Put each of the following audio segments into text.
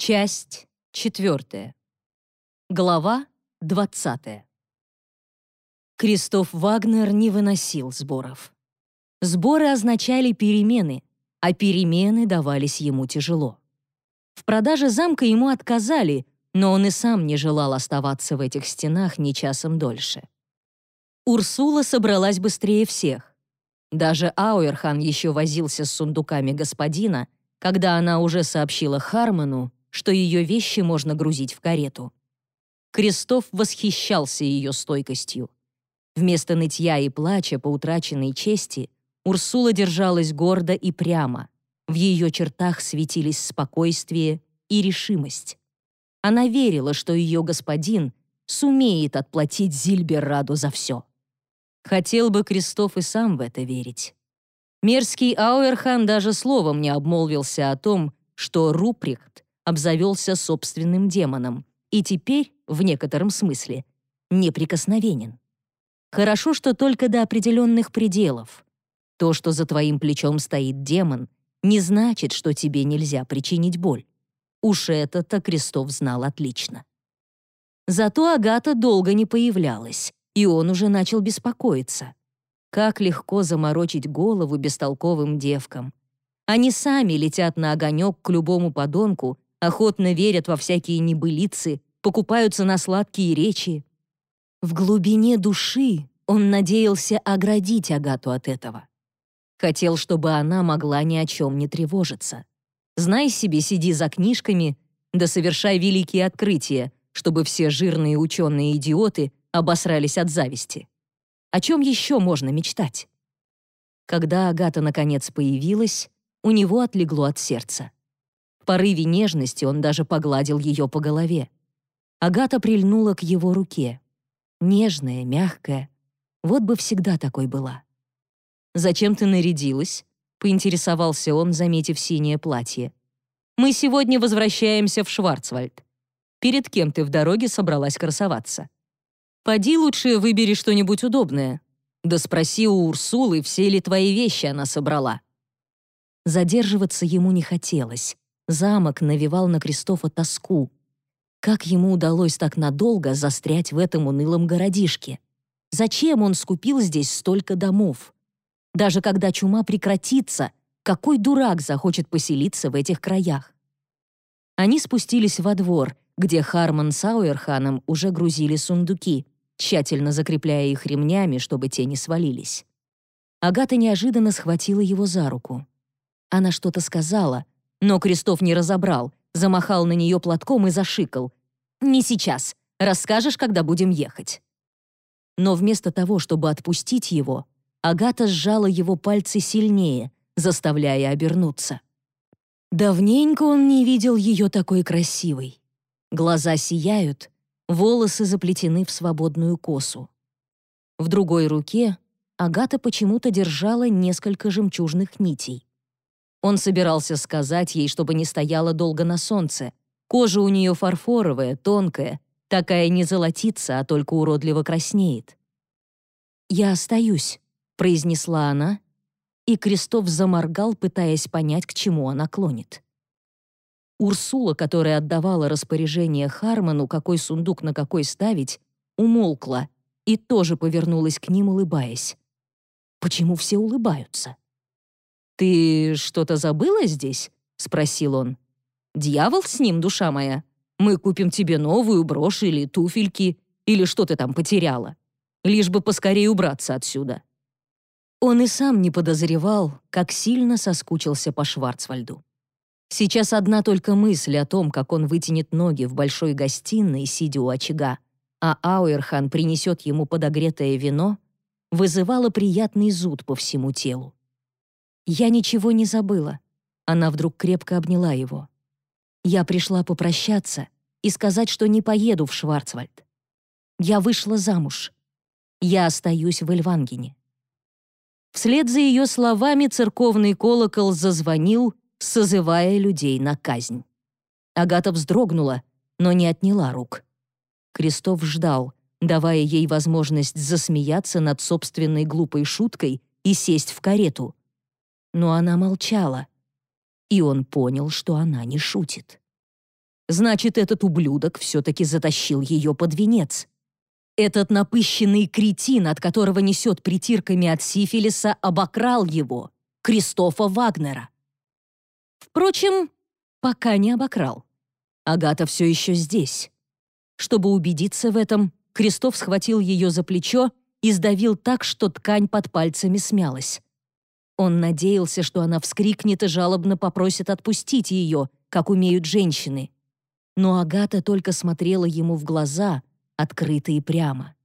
Часть четвертая. Глава двадцатая. Кристоф Вагнер не выносил сборов. Сборы означали перемены, а перемены давались ему тяжело. В продаже замка ему отказали, но он и сам не желал оставаться в этих стенах ни часом дольше. Урсула собралась быстрее всех. Даже Ауэрхан еще возился с сундуками господина, когда она уже сообщила Хармону, что ее вещи можно грузить в карету. Крестов восхищался ее стойкостью. Вместо нытья и плача по утраченной чести Урсула держалась гордо и прямо. В ее чертах светились спокойствие и решимость. Она верила, что ее господин сумеет отплатить Зильберраду за все. Хотел бы Крестов и сам в это верить. Мерзкий Ауэрхан даже словом не обмолвился о том, что Руприхт обзавелся собственным демоном и теперь, в некотором смысле, неприкосновенен. Хорошо, что только до определенных пределов. То, что за твоим плечом стоит демон, не значит, что тебе нельзя причинить боль. Уж это-то Крестов знал отлично. Зато Агата долго не появлялась, и он уже начал беспокоиться. Как легко заморочить голову бестолковым девкам. Они сами летят на огонек к любому подонку охотно верят во всякие небылицы, покупаются на сладкие речи. В глубине души он надеялся оградить Агату от этого. Хотел, чтобы она могла ни о чем не тревожиться. Знай себе, сиди за книжками, да совершай великие открытия, чтобы все жирные ученые-идиоты обосрались от зависти. О чем еще можно мечтать? Когда Агата наконец появилась, у него отлегло от сердца порыве нежности он даже погладил ее по голове. Агата прильнула к его руке. Нежная, мягкая. Вот бы всегда такой была. «Зачем ты нарядилась?» — поинтересовался он, заметив синее платье. «Мы сегодня возвращаемся в Шварцвальд. Перед кем ты в дороге собралась красоваться? Поди лучше выбери что-нибудь удобное. Да спроси у Урсулы, все ли твои вещи она собрала». Задерживаться ему не хотелось. Замок навевал на Кристофа тоску. Как ему удалось так надолго застрять в этом унылом городишке? Зачем он скупил здесь столько домов? Даже когда чума прекратится, какой дурак захочет поселиться в этих краях? Они спустились во двор, где Харман с Ауэрханом уже грузили сундуки, тщательно закрепляя их ремнями, чтобы те не свалились. Агата неожиданно схватила его за руку. Она что-то сказала, но Крестов не разобрал, замахал на нее платком и зашикал. «Не сейчас. Расскажешь, когда будем ехать». Но вместо того, чтобы отпустить его, Агата сжала его пальцы сильнее, заставляя обернуться. Давненько он не видел ее такой красивой. Глаза сияют, волосы заплетены в свободную косу. В другой руке Агата почему-то держала несколько жемчужных нитей. Он собирался сказать ей, чтобы не стояла долго на солнце. Кожа у нее фарфоровая, тонкая, такая не золотится, а только уродливо краснеет. «Я остаюсь», — произнесла она, и Крестов заморгал, пытаясь понять, к чему она клонит. Урсула, которая отдавала распоряжение Харману, какой сундук на какой ставить, умолкла и тоже повернулась к ним, улыбаясь. Почему все улыбаются? «Ты что-то забыла здесь?» — спросил он. «Дьявол с ним, душа моя. Мы купим тебе новую брошь или туфельки, или что ты там потеряла. Лишь бы поскорее убраться отсюда». Он и сам не подозревал, как сильно соскучился по Шварцвальду. Сейчас одна только мысль о том, как он вытянет ноги в большой гостиной, сидя у очага, а Ауэрхан принесет ему подогретое вино, вызывала приятный зуд по всему телу. «Я ничего не забыла». Она вдруг крепко обняла его. «Я пришла попрощаться и сказать, что не поеду в Шварцвальд. Я вышла замуж. Я остаюсь в Эльвангене». Вслед за ее словами церковный колокол зазвонил, созывая людей на казнь. Агата вздрогнула, но не отняла рук. Крестов ждал, давая ей возможность засмеяться над собственной глупой шуткой и сесть в карету но она молчала, и он понял, что она не шутит. Значит, этот ублюдок все-таки затащил ее под венец. Этот напыщенный кретин, от которого несет притирками от сифилиса, обокрал его, Кристофа Вагнера. Впрочем, пока не обокрал. Агата все еще здесь. Чтобы убедиться в этом, Кристоф схватил ее за плечо и сдавил так, что ткань под пальцами смялась. Он надеялся, что она вскрикнет и жалобно попросит отпустить ее, как умеют женщины. Но Агата только смотрела ему в глаза, открыто и прямо.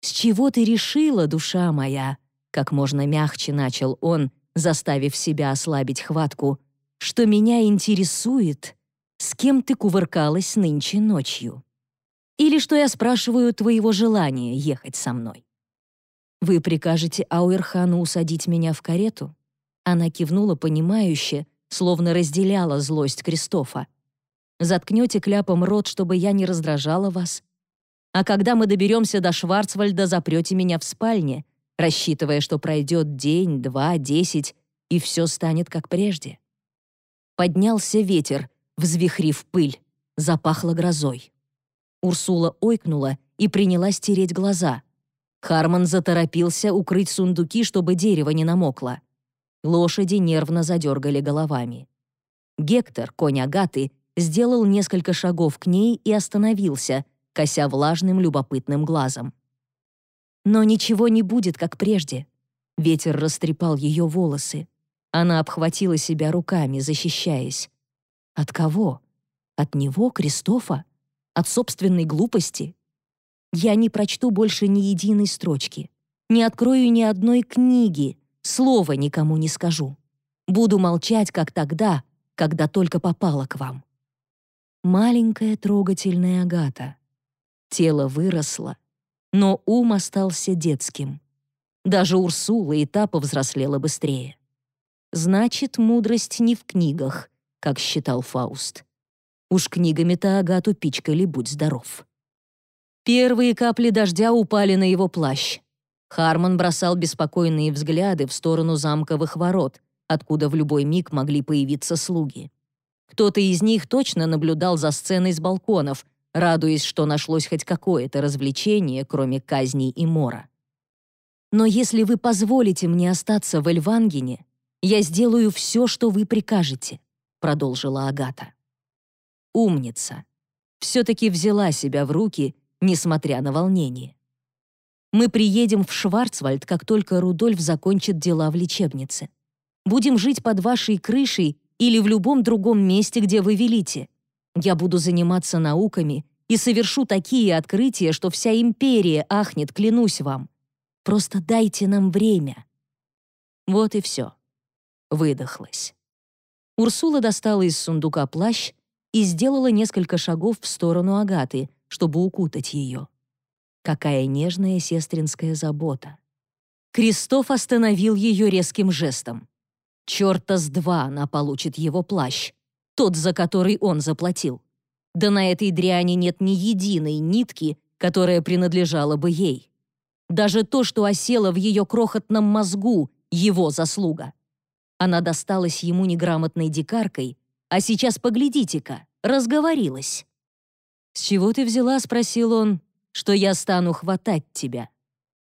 «С чего ты решила, душа моя?» Как можно мягче начал он, заставив себя ослабить хватку, «что меня интересует, с кем ты кувыркалась нынче ночью? Или что я спрашиваю твоего желания ехать со мной?» «Вы прикажете Ауэрхану усадить меня в карету?» Она кивнула понимающе, словно разделяла злость Кристофа. «Заткнете кляпом рот, чтобы я не раздражала вас? А когда мы доберемся до Шварцвальда, запрете меня в спальне, рассчитывая, что пройдет день, два, десять, и все станет как прежде». Поднялся ветер, взвихрив пыль, запахло грозой. Урсула ойкнула и принялась тереть глаза. Харман заторопился укрыть сундуки, чтобы дерево не намокло. Лошади нервно задергали головами. Гектор, конь Агаты, сделал несколько шагов к ней и остановился, кося влажным любопытным глазом. Но ничего не будет, как прежде. Ветер растрепал ее волосы. Она обхватила себя руками, защищаясь. От кого? От него, Кристофа? От собственной глупости? Я не прочту больше ни единой строчки, не открою ни одной книги, слова никому не скажу. Буду молчать, как тогда, когда только попала к вам. Маленькая трогательная Агата. Тело выросло, но ум остался детским. Даже Урсула и та повзрослела быстрее. Значит, мудрость не в книгах, как считал Фауст. Уж книгами-то Агату пичкали, будь здоров. Первые капли дождя упали на его плащ. Харман бросал беспокойные взгляды в сторону замковых ворот, откуда в любой миг могли появиться слуги. Кто-то из них точно наблюдал за сценой с балконов, радуясь, что нашлось хоть какое-то развлечение, кроме казней и мора. «Но если вы позволите мне остаться в Эльвангене, я сделаю все, что вы прикажете», — продолжила Агата. «Умница. Все-таки взяла себя в руки несмотря на волнение. Мы приедем в Шварцвальд, как только Рудольф закончит дела в лечебнице. Будем жить под вашей крышей или в любом другом месте, где вы велите. Я буду заниматься науками и совершу такие открытия, что вся империя ахнет, клянусь вам. Просто дайте нам время». Вот и все. Выдохлась. Урсула достала из сундука плащ и сделала несколько шагов в сторону Агаты, чтобы укутать ее. Какая нежная сестринская забота. Кристоф остановил ее резким жестом. Черта с два она получит его плащ, тот, за который он заплатил. Да на этой дряни нет ни единой нитки, которая принадлежала бы ей. Даже то, что осело в ее крохотном мозгу, его заслуга. Она досталась ему неграмотной дикаркой, а сейчас поглядите-ка, разговорилась. «С чего ты взяла?» — спросил он, — «что я стану хватать тебя.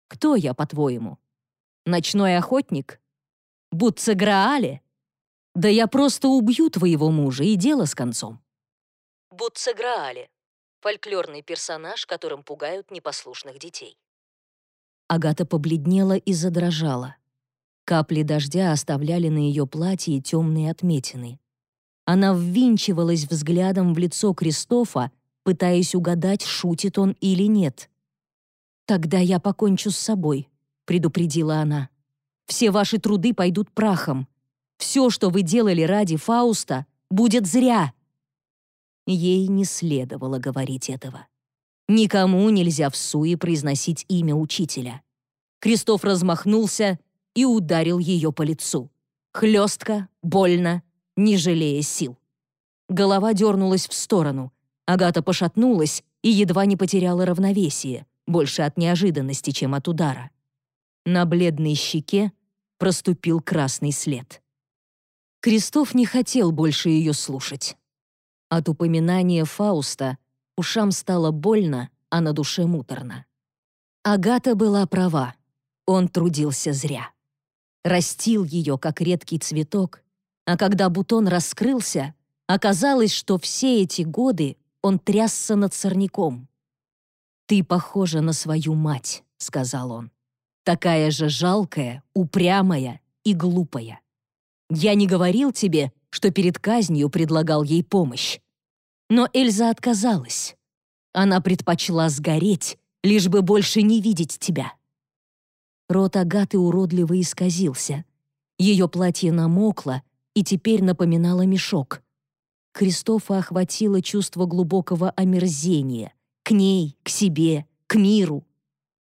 Кто я, по-твоему? Ночной охотник? Будце Граале? Да я просто убью твоего мужа, и дело с концом». Будце Граале — фольклорный персонаж, которым пугают непослушных детей. Агата побледнела и задрожала. Капли дождя оставляли на ее платье темные отметины. Она ввинчивалась взглядом в лицо Кристофа, пытаясь угадать, шутит он или нет. «Тогда я покончу с собой», — предупредила она. «Все ваши труды пойдут прахом. Все, что вы делали ради Фауста, будет зря». Ей не следовало говорить этого. Никому нельзя в суе произносить имя учителя. Кристоф размахнулся и ударил ее по лицу. Хлестко, больно, не жалея сил. Голова дернулась в сторону — Агата пошатнулась и едва не потеряла равновесие, больше от неожиданности, чем от удара. На бледной щеке проступил красный след. Крестов не хотел больше ее слушать. От упоминания Фауста ушам стало больно, а на душе муторно. Агата была права. Он трудился зря. Растил ее, как редкий цветок, а когда бутон раскрылся, оказалось, что все эти годы он трясся над сорняком. «Ты похожа на свою мать», — сказал он. «Такая же жалкая, упрямая и глупая. Я не говорил тебе, что перед казнью предлагал ей помощь. Но Эльза отказалась. Она предпочла сгореть, лишь бы больше не видеть тебя». Рот Агаты уродливо исказился. Ее платье намокло и теперь напоминало мешок. Кристофа охватило чувство глубокого омерзения. К ней, к себе, к миру.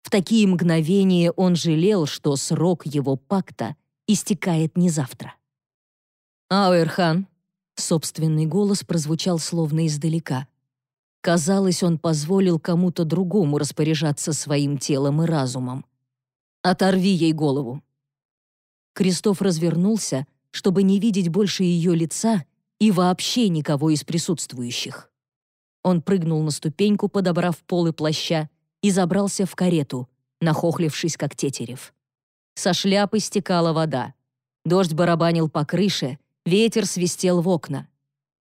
В такие мгновения он жалел, что срок его пакта истекает не завтра. «Ауэрхан», — собственный голос прозвучал словно издалека. Казалось, он позволил кому-то другому распоряжаться своим телом и разумом. «Оторви ей голову». Кристоф развернулся, чтобы не видеть больше ее лица и вообще никого из присутствующих. Он прыгнул на ступеньку, подобрав полы плаща, и забрался в карету, нахохлившись как тетерев. Со шляпы стекала вода. Дождь барабанил по крыше, ветер свистел в окна.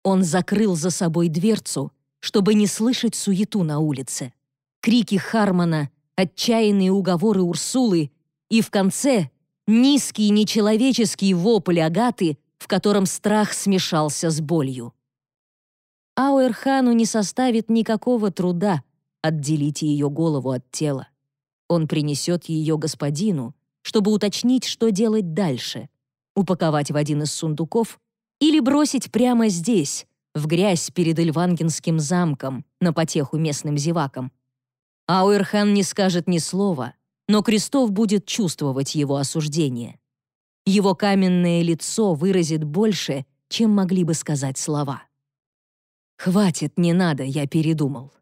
Он закрыл за собой дверцу, чтобы не слышать суету на улице. Крики Хармона, отчаянные уговоры Урсулы и в конце низкий нечеловеческий вопль Агаты, в котором страх смешался с болью. Ауэрхану не составит никакого труда отделить ее голову от тела. Он принесет ее господину, чтобы уточнить, что делать дальше. Упаковать в один из сундуков или бросить прямо здесь, в грязь перед Эльвангенским замком, на потеху местным зевакам. Ауэрхан не скажет ни слова, но Крестов будет чувствовать его осуждение. Его каменное лицо выразит больше, чем могли бы сказать слова. «Хватит, не надо, я передумал».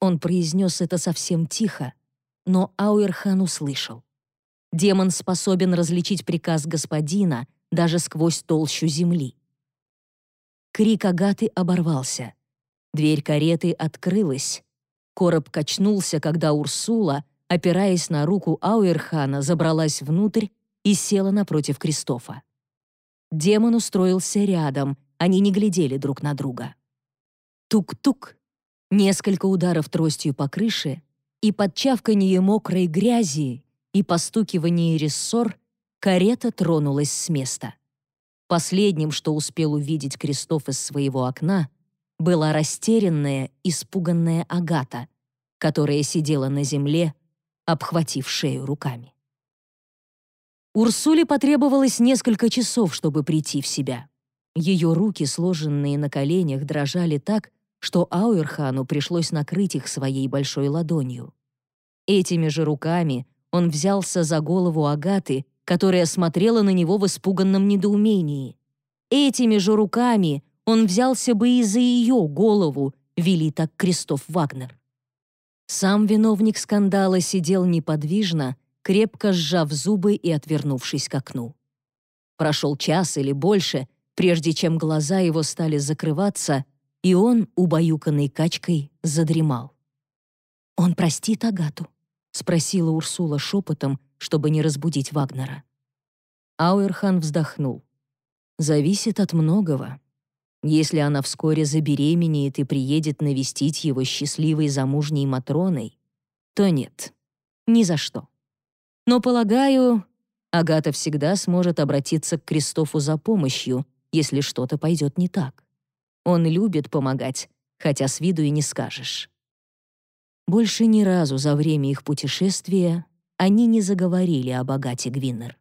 Он произнес это совсем тихо, но Ауэрхан услышал. Демон способен различить приказ господина даже сквозь толщу земли. Крик Агаты оборвался. Дверь кареты открылась. Короб качнулся, когда Урсула, опираясь на руку Ауэрхана, забралась внутрь и села напротив Кристофа. Демон устроился рядом, они не глядели друг на друга. Тук-тук. Несколько ударов тростью по крыше, и под чавканье мокрой грязи и постукивание рессор карета тронулась с места. Последним, что успел увидеть Крестов из своего окна, была растерянная, испуганная Агата, которая сидела на земле, обхватив шею руками. Урсуле потребовалось несколько часов, чтобы прийти в себя. Ее руки, сложенные на коленях, дрожали так, что Ауэрхану пришлось накрыть их своей большой ладонью. Этими же руками он взялся за голову Агаты которая смотрела на него в испуганном недоумении. Этими же руками он взялся бы и за ее голову, вели так Кристоф Вагнер. Сам виновник скандала сидел неподвижно, крепко сжав зубы и отвернувшись к окну. Прошел час или больше, прежде чем глаза его стали закрываться, и он, убаюканный качкой, задремал. «Он простит Агату?» — спросила Урсула шепотом, чтобы не разбудить Вагнера. Ауэрхан вздохнул. «Зависит от многого. Если она вскоре забеременеет и приедет навестить его счастливой замужней Матроной, то нет, ни за что. Но, полагаю, Агата всегда сможет обратиться к Кристофу за помощью, если что-то пойдет не так. Он любит помогать, хотя с виду и не скажешь. Больше ни разу за время их путешествия они не заговорили о богате Гвиннер.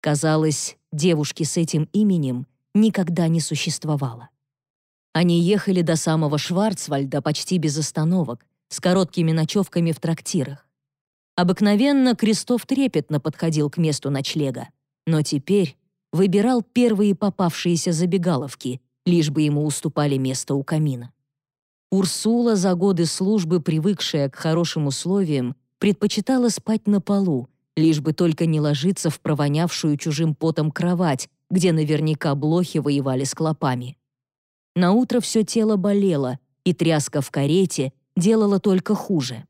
Казалось, девушки с этим именем никогда не существовало. Они ехали до самого Шварцвальда почти без остановок, с короткими ночевками в трактирах. Обыкновенно Крестов трепетно подходил к месту ночлега, но теперь выбирал первые попавшиеся забегаловки, лишь бы ему уступали место у камина. Урсула, за годы службы привыкшая к хорошим условиям, предпочитала спать на полу, лишь бы только не ложиться в провонявшую чужим потом кровать, где наверняка блохи воевали с клопами. Наутро все тело болело, и тряска в карете делала только хуже.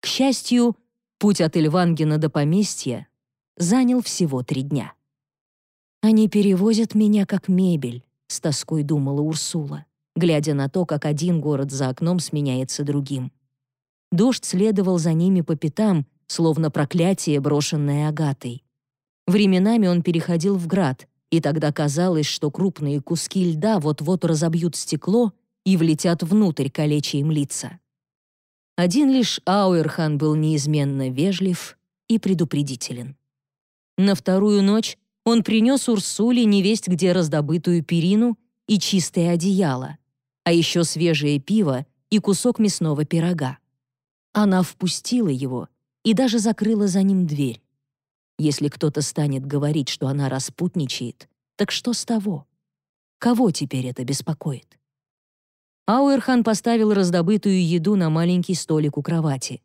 К счастью, путь от Ильвангена до поместья занял всего три дня. «Они перевозят меня как мебель», — с тоской думала Урсула, глядя на то, как один город за окном сменяется другим. Дождь следовал за ними по пятам, словно проклятие, брошенное Агатой. Временами он переходил в град, и тогда казалось, что крупные куски льда вот-вот разобьют стекло и влетят внутрь, калеча им лица. Один лишь Ауэрхан был неизменно вежлив и предупредителен. На вторую ночь он принес Урсуле невесть где раздобытую перину и чистое одеяло, а еще свежее пиво и кусок мясного пирога. Она впустила его и даже закрыла за ним дверь. Если кто-то станет говорить, что она распутничает, так что с того? Кого теперь это беспокоит? Ауэрхан поставил раздобытую еду на маленький столик у кровати.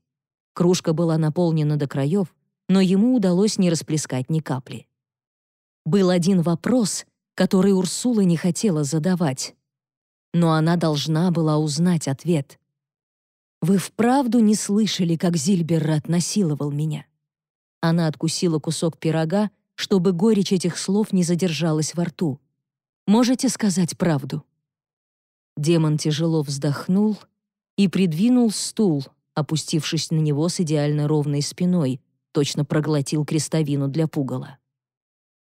Кружка была наполнена до краев, но ему удалось не расплескать ни капли. Был один вопрос, который Урсула не хотела задавать. Но она должна была узнать ответ. «Вы вправду не слышали, как Зильберрат насиловал меня?» Она откусила кусок пирога, чтобы горечь этих слов не задержалась во рту. «Можете сказать правду?» Демон тяжело вздохнул и придвинул стул, опустившись на него с идеально ровной спиной, точно проглотил крестовину для пугала.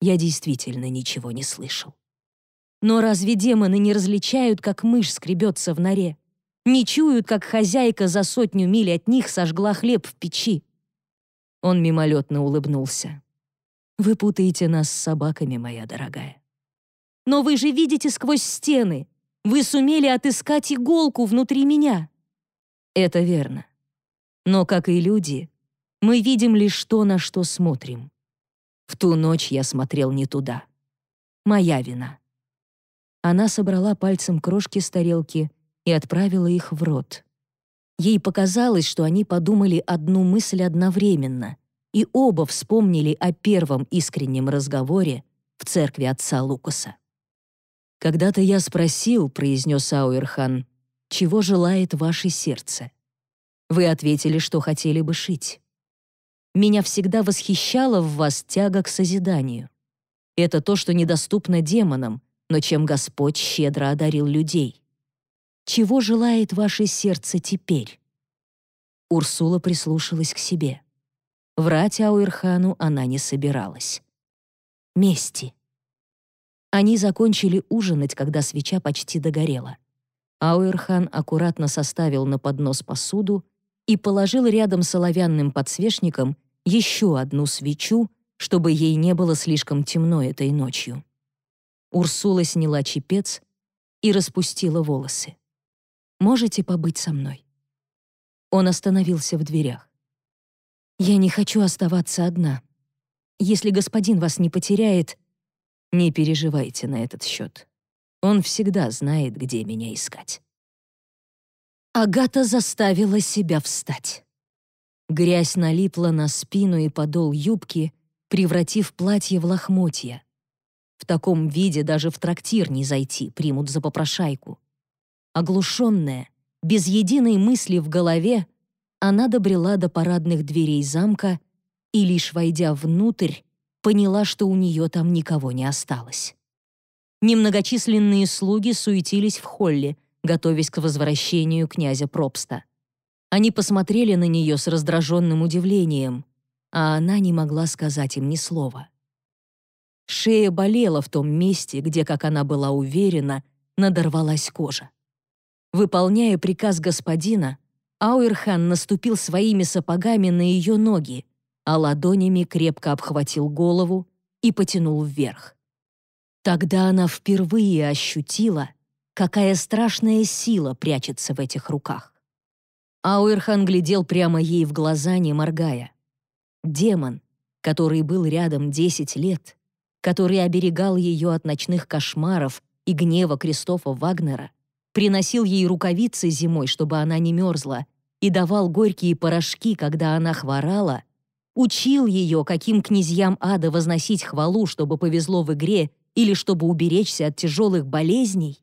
Я действительно ничего не слышал. Но разве демоны не различают, как мышь скребется в норе? Не чуют, как хозяйка за сотню миль от них сожгла хлеб в печи? Он мимолетно улыбнулся. «Вы путаете нас с собаками, моя дорогая». «Но вы же видите сквозь стены! Вы сумели отыскать иголку внутри меня!» «Это верно. Но, как и люди, мы видим лишь то, на что смотрим. В ту ночь я смотрел не туда. Моя вина». Она собрала пальцем крошки с тарелки и отправила их в рот. Ей показалось, что они подумали одну мысль одновременно, и оба вспомнили о первом искреннем разговоре в церкви отца Лукаса. «Когда-то я спросил», — произнес Ауэрхан, «чего желает ваше сердце?» Вы ответили, что хотели бы шить. Меня всегда восхищала в вас тяга к созиданию. Это то, что недоступно демонам, но чем Господь щедро одарил людей. Чего желает ваше сердце теперь?» Урсула прислушалась к себе. Врать Ауэрхану она не собиралась. Мести. Они закончили ужинать, когда свеча почти догорела. Ауэрхан аккуратно составил на поднос посуду и положил рядом с оловянным подсвечником еще одну свечу, чтобы ей не было слишком темно этой ночью. Урсула сняла чепец и распустила волосы. Можете побыть со мной?» Он остановился в дверях. «Я не хочу оставаться одна. Если господин вас не потеряет...» «Не переживайте на этот счет. Он всегда знает, где меня искать». Агата заставила себя встать. Грязь налипла на спину и подол юбки, превратив платье в лохмотья. В таком виде даже в трактир не зайти, примут за попрошайку. Оглушенная, без единой мысли в голове, она добрела до парадных дверей замка и, лишь войдя внутрь, поняла, что у нее там никого не осталось. Немногочисленные слуги суетились в холле, готовясь к возвращению князя Пробста. Они посмотрели на нее с раздраженным удивлением, а она не могла сказать им ни слова. Шея болела в том месте, где, как она была уверена, надорвалась кожа. Выполняя приказ господина, Ауэрхан наступил своими сапогами на ее ноги, а ладонями крепко обхватил голову и потянул вверх. Тогда она впервые ощутила, какая страшная сила прячется в этих руках. Ауэрхан глядел прямо ей в глаза, не моргая. Демон, который был рядом десять лет, который оберегал ее от ночных кошмаров и гнева Кристофа Вагнера, приносил ей рукавицы зимой, чтобы она не мерзла, и давал горькие порошки, когда она хворала, учил ее, каким князьям ада возносить хвалу, чтобы повезло в игре или чтобы уберечься от тяжелых болезней,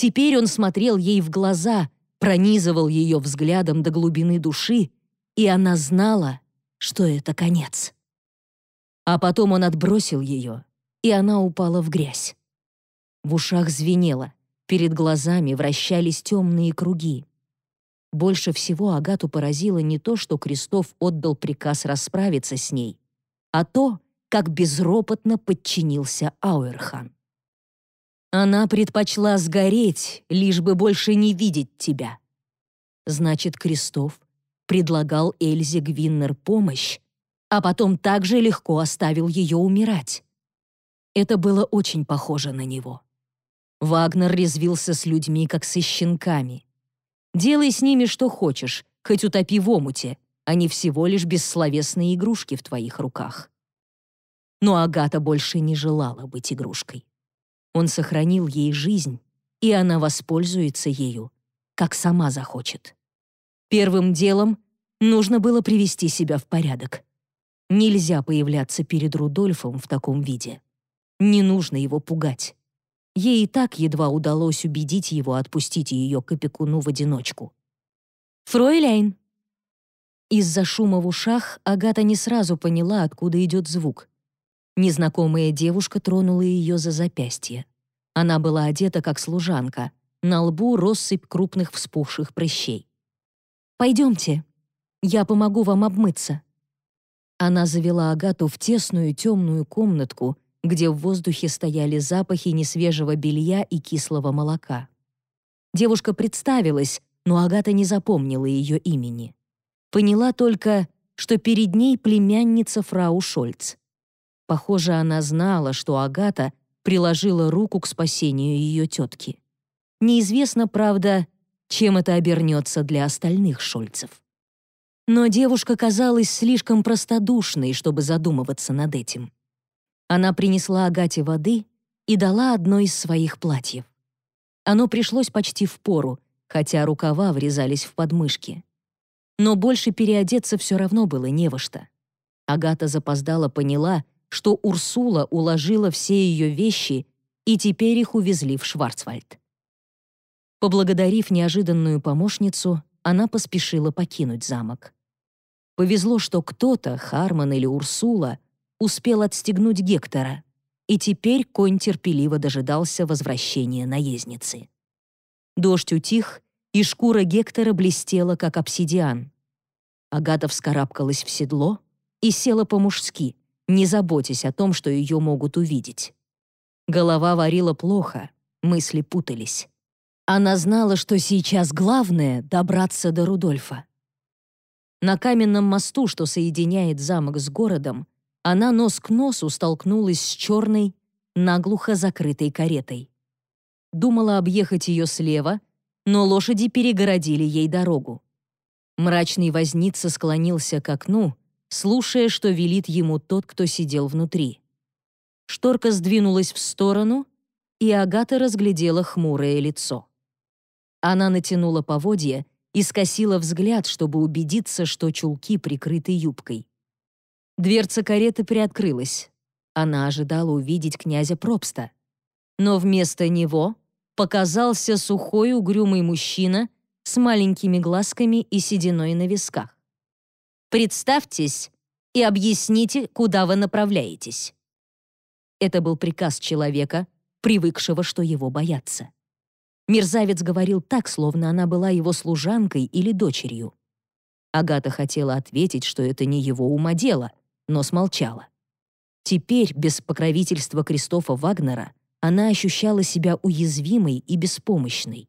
Теперь он смотрел ей в глаза, пронизывал ее взглядом до глубины души, и она знала, что это конец. А потом он отбросил ее, и она упала в грязь. В ушах звенело, перед глазами вращались темные круги. Больше всего Агату поразило не то, что Крестов отдал приказ расправиться с ней, а то, как безропотно подчинился Ауэрхан. Она предпочла сгореть, лишь бы больше не видеть тебя. Значит, Крестов предлагал Эльзе Гвиннер помощь, а потом также легко оставил ее умирать. Это было очень похоже на него. Вагнер резвился с людьми, как со щенками. Делай с ними что хочешь, хоть утопи в омуте, они всего лишь бессловесные игрушки в твоих руках. Но Агата больше не желала быть игрушкой. Он сохранил ей жизнь, и она воспользуется ею, как сама захочет. Первым делом нужно было привести себя в порядок. Нельзя появляться перед Рудольфом в таком виде. Не нужно его пугать. Ей и так едва удалось убедить его отпустить ее к опекуну в одиночку. «Фройляйн!» Из-за шума в ушах Агата не сразу поняла, откуда идет звук. Незнакомая девушка тронула ее за запястье. Она была одета как служанка, на лбу россыпь крупных вспухших прыщей. «Пойдемте, я помогу вам обмыться». Она завела Агату в тесную темную комнатку, где в воздухе стояли запахи несвежего белья и кислого молока. Девушка представилась, но Агата не запомнила ее имени. Поняла только, что перед ней племянница фрау Шольц. Похоже, она знала, что Агата приложила руку к спасению ее тетки. Неизвестно, правда, чем это обернется для остальных Шольцев. Но девушка казалась слишком простодушной, чтобы задумываться над этим. Она принесла Агате воды и дала одно из своих платьев. Оно пришлось почти в пору, хотя рукава врезались в подмышки. Но больше переодеться все равно было не во что. Агата запоздала поняла, что Урсула уложила все ее вещи, и теперь их увезли в Шварцвальд. Поблагодарив неожиданную помощницу, она поспешила покинуть замок. Повезло, что кто-то, Харман или Урсула, успел отстегнуть Гектора, и теперь конь терпеливо дожидался возвращения наездницы. Дождь утих, и шкура Гектора блестела, как обсидиан. Агата вскарабкалась в седло и села по-мужски, не заботясь о том, что ее могут увидеть. Голова варила плохо, мысли путались. Она знала, что сейчас главное — добраться до Рудольфа. На каменном мосту, что соединяет замок с городом, она нос к носу столкнулась с черной, наглухо закрытой каретой. Думала объехать ее слева, но лошади перегородили ей дорогу. Мрачный возница склонился к окну, слушая, что велит ему тот, кто сидел внутри. Шторка сдвинулась в сторону, и Агата разглядела хмурое лицо. Она натянула поводья и скосила взгляд, чтобы убедиться, что чулки прикрыты юбкой. Дверца кареты приоткрылась. Она ожидала увидеть князя Пробста. Но вместо него показался сухой угрюмый мужчина с маленькими глазками и сединой на висках. «Представьтесь и объясните, куда вы направляетесь». Это был приказ человека, привыкшего, что его боятся. Мерзавец говорил так, словно она была его служанкой или дочерью. Агата хотела ответить, что это не его ума дело, но смолчала. Теперь, без покровительства Кристофа Вагнера, она ощущала себя уязвимой и беспомощной.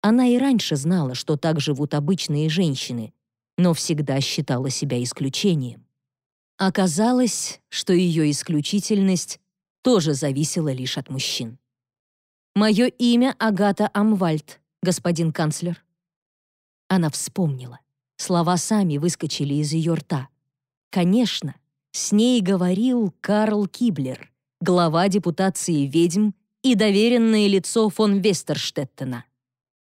Она и раньше знала, что так живут обычные женщины, но всегда считала себя исключением. Оказалось, что ее исключительность тоже зависела лишь от мужчин. «Мое имя Агата Амвальд, господин канцлер». Она вспомнила. Слова сами выскочили из ее рта. Конечно, с ней говорил Карл Киблер, глава депутации ведьм и доверенное лицо фон Вестерштеттена.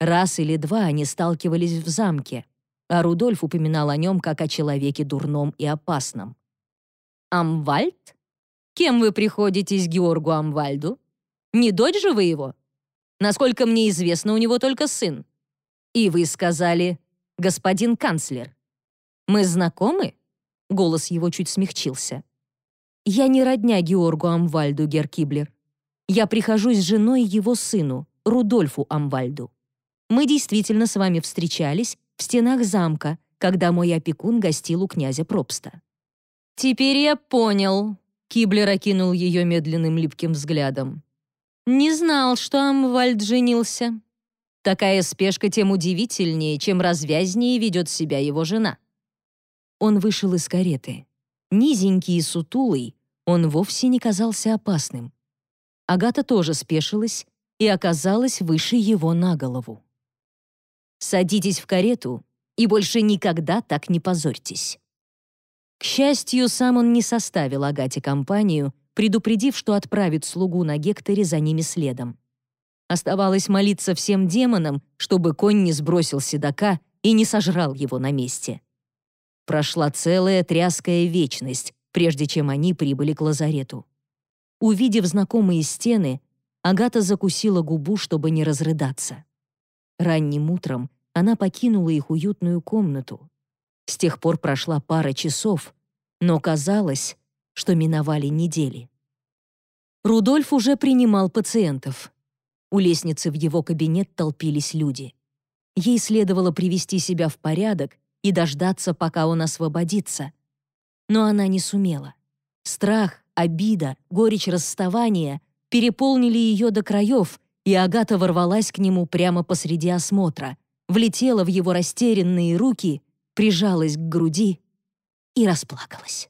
Раз или два они сталкивались в замке, а Рудольф упоминал о нем как о человеке дурном и опасном. «Амвальд? Кем вы приходитесь Георгу Амвальду? Не дочь же вы его?» Насколько мне известно, у него только сын. И вы сказали, господин канцлер. Мы знакомы? Голос его чуть смягчился. Я не родня Георгу Амвальду, Геркиблер. Я прихожусь с женой его сыну, Рудольфу Амвальду. Мы действительно с вами встречались в стенах замка, когда мой опекун гостил у князя Пробста. «Теперь я понял», — Киблер окинул ее медленным липким взглядом. «Не знал, что Амвальд женился. Такая спешка тем удивительнее, чем развязнее ведет себя его жена». Он вышел из кареты. Низенький и сутулый, он вовсе не казался опасным. Агата тоже спешилась и оказалась выше его на голову. «Садитесь в карету и больше никогда так не позорьтесь». К счастью, сам он не составил Агате компанию, предупредив, что отправит слугу на Гекторе за ними следом. Оставалось молиться всем демонам, чтобы конь не сбросил седока и не сожрал его на месте. Прошла целая тряская вечность, прежде чем они прибыли к лазарету. Увидев знакомые стены, Агата закусила губу, чтобы не разрыдаться. Ранним утром она покинула их уютную комнату. С тех пор прошла пара часов, но казалось, что миновали недели. Рудольф уже принимал пациентов. У лестницы в его кабинет толпились люди. Ей следовало привести себя в порядок и дождаться, пока он освободится. Но она не сумела. Страх, обида, горечь расставания переполнили ее до краев, и Агата ворвалась к нему прямо посреди осмотра, влетела в его растерянные руки, прижалась к груди и расплакалась.